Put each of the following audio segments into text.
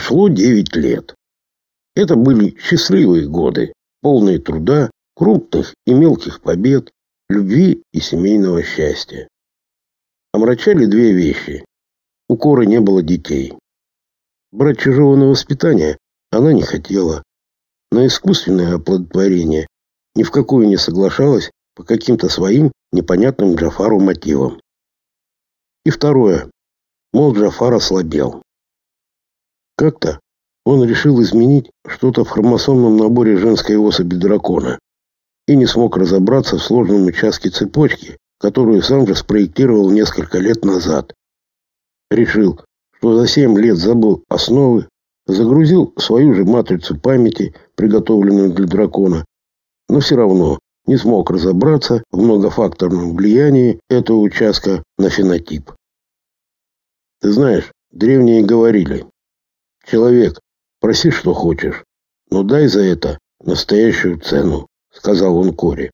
Прошло девять лет. Это были счастливые годы, полные труда, крупных и мелких побед, любви и семейного счастья. Омрачали две вещи. У Коры не было детей. Брать чужого на воспитание она не хотела. На искусственное оплодотворение ни в какую не соглашалась по каким-то своим непонятным Джафару мотивам. И второе. Мол, Джафар ослабел. Как-то он решил изменить что-то в хромосомном наборе женской особи дракона и не смог разобраться в сложном участке цепочки, которую сам же спроектировал несколько лет назад. Решил, что за семь лет забыл основы, загрузил свою же матрицу памяти, приготовленную для дракона, но все равно не смог разобраться в многофакторном влиянии этого участка на фенотип. Ты знаешь, древние говорили, человек, проси, что хочешь, но дай за это настоящую цену, сказал он Коре.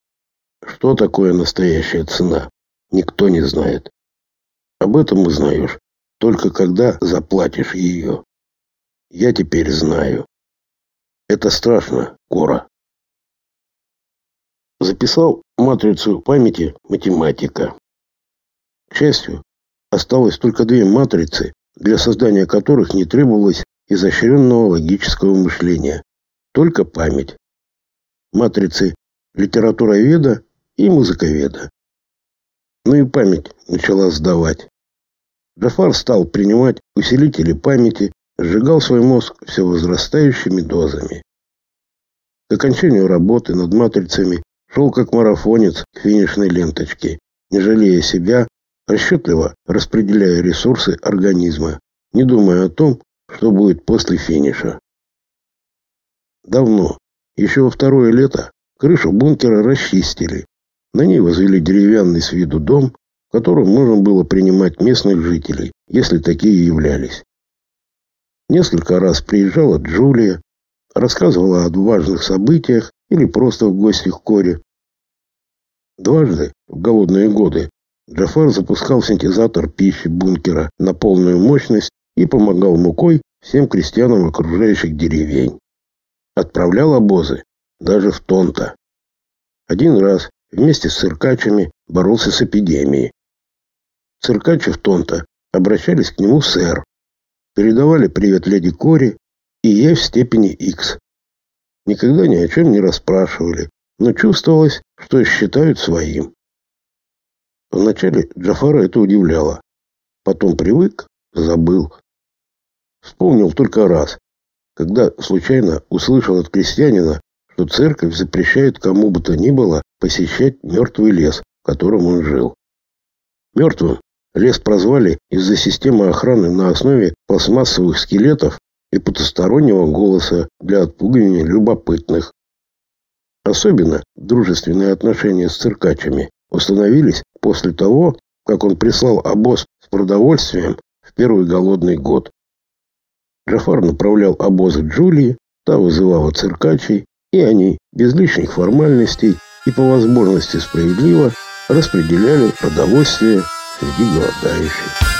Что такое настоящая цена, никто не знает. Об этом узнаешь только когда заплатишь ее. Я теперь знаю. Это страшно, Кора. Записал матрицу памяти математика. К счастью, осталось только две матрицы, для создания которых не требовалось изощренного логического мышления, только память. Матрицы литературоведа и музыковеда. Ну и память начала сдавать. Джафар стал принимать усилители памяти, сжигал свой мозг все возрастающими дозами. К окончанию работы над матрицами шел как марафонец к финишной ленточке, не жалея себя, расчетливо распределяя ресурсы организма, не думая о том, что будет после финиша. Давно, еще во второе лето, крышу бункера расчистили. На ней возвели деревянный с виду дом, в котором можно было принимать местных жителей, если такие являлись. Несколько раз приезжала Джулия, рассказывала о важных событиях или просто в гости к Коре. Дважды, в голодные годы, Джафар запускал синтезатор пищи бункера на полную мощность и помогал мукой всем крестьянам окружающих деревень. Отправлял обозы даже в Тонто. Один раз вместе с циркачами боролся с эпидемией. Циркачи в Тонто обращались к нему сэр, передавали привет леди Кори и ей в степени X. Никогда ни о чем не расспрашивали, но чувствовалось, что считают своим. Вначале Джафара это удивляло. Потом привык, забыл. Вспомнил только раз, когда случайно услышал от крестьянина, что церковь запрещает кому бы то ни было посещать мертвый лес, в котором он жил. Мертвым лес прозвали из-за системы охраны на основе пластмассовых скелетов и потустороннего голоса для отпугивания любопытных. Особенно дружественные отношения с циркачами установились после того, как он прислал обоз с продовольствием в первый голодный год. Джафар направлял обозы Джулии, та вызывала циркачей, и они, без лишних формальностей и по возможности справедливо, распределяли продовольствие среди голодающих.